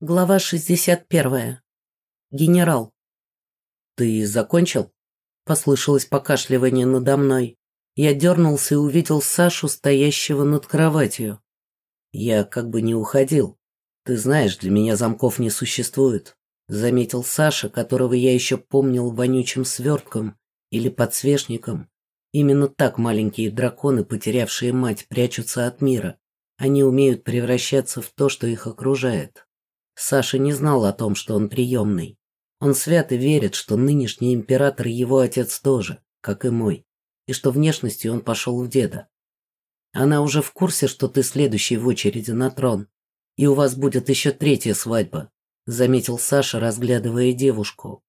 Глава 61. Генерал. «Ты закончил?» Послышалось покашливание надо мной. Я дернулся и увидел Сашу, стоящего над кроватью. Я как бы не уходил. Ты знаешь, для меня замков не существует. Заметил Саша, которого я еще помнил вонючим свертком или подсвечником. Именно так маленькие драконы, потерявшие мать, прячутся от мира. Они умеют превращаться в то, что их окружает. Саша не знал о том, что он приемный. Он свято верит, что нынешний император его отец тоже, как и мой, и что внешностью он пошел в деда. Она уже в курсе, что ты следующий в очереди на трон, и у вас будет еще третья свадьба, заметил Саша, разглядывая девушку.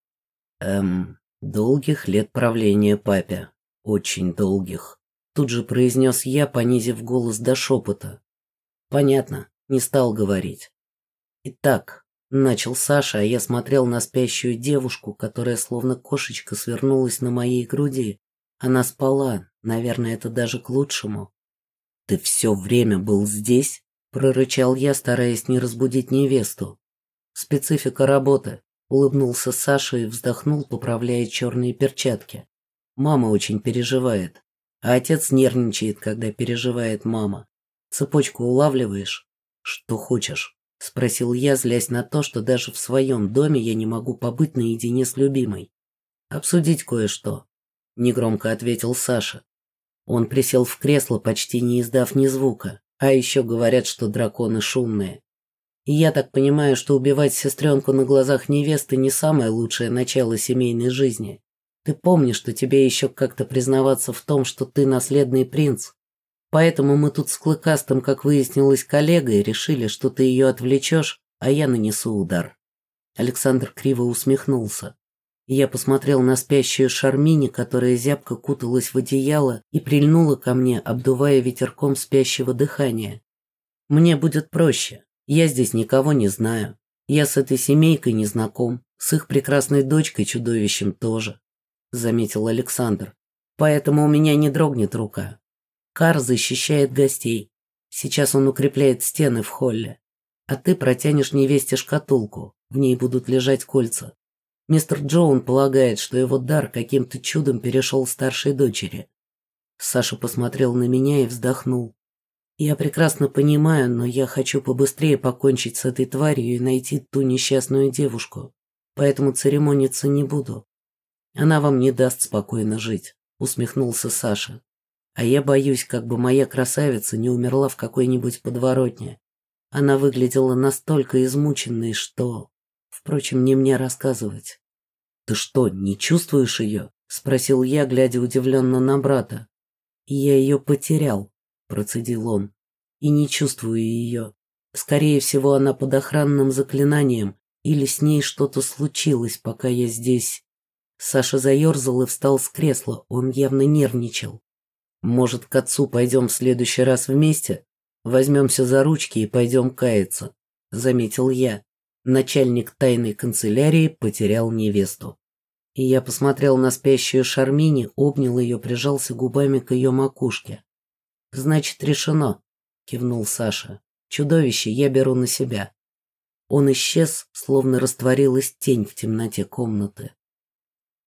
Эм, долгих лет правления папе, очень долгих. Тут же произнес я, понизив голос до шепота. Понятно, не стал говорить. Итак, начал Саша, а я смотрел на спящую девушку, которая словно кошечка свернулась на моей груди. Она спала, наверное, это даже к лучшему. «Ты все время был здесь?» — прорычал я, стараясь не разбудить невесту. «Специфика работы», — улыбнулся Саша и вздохнул, поправляя черные перчатки. «Мама очень переживает, а отец нервничает, когда переживает мама. Цепочку улавливаешь? Что хочешь?» — спросил я, злясь на то, что даже в своем доме я не могу побыть наедине с любимой. «Обсудить кое-что», — негромко ответил Саша. Он присел в кресло, почти не издав ни звука, а еще говорят, что драконы шумные. И я так понимаю, что убивать сестренку на глазах невесты не самое лучшее начало семейной жизни. Ты помнишь, что тебе еще как-то признаваться в том, что ты наследный принц, Поэтому мы тут с Клыкастым, как выяснилось, коллегой, решили, что ты ее отвлечешь, а я нанесу удар. Александр криво усмехнулся. Я посмотрел на спящую Шармини, которая зябко куталась в одеяло и прильнула ко мне, обдувая ветерком спящего дыхания. Мне будет проще. Я здесь никого не знаю. Я с этой семейкой не знаком, с их прекрасной дочкой чудовищем тоже, заметил Александр. Поэтому у меня не дрогнет рука. Кар защищает гостей. Сейчас он укрепляет стены в холле. А ты протянешь невесте шкатулку. В ней будут лежать кольца. Мистер Джоун полагает, что его дар каким-то чудом перешел старшей дочери. Саша посмотрел на меня и вздохнул. Я прекрасно понимаю, но я хочу побыстрее покончить с этой тварью и найти ту несчастную девушку. Поэтому церемониться не буду. Она вам не даст спокойно жить, усмехнулся Саша. А я боюсь, как бы моя красавица не умерла в какой-нибудь подворотне. Она выглядела настолько измученной, что... Впрочем, не мне рассказывать. «Ты что, не чувствуешь ее?» — спросил я, глядя удивленно на брата. «Я ее потерял», — процедил он. «И не чувствую ее. Скорее всего, она под охранным заклинанием, или с ней что-то случилось, пока я здесь...» Саша заерзал и встал с кресла, он явно нервничал. Может, к отцу пойдем в следующий раз вместе? Возьмемся за ручки и пойдем каяться, заметил я. Начальник тайной канцелярии потерял невесту. И я посмотрел на спящую Шармини, обнял ее, прижался губами к ее макушке. «Значит, решено», — кивнул Саша. «Чудовище я беру на себя». Он исчез, словно растворилась тень в темноте комнаты.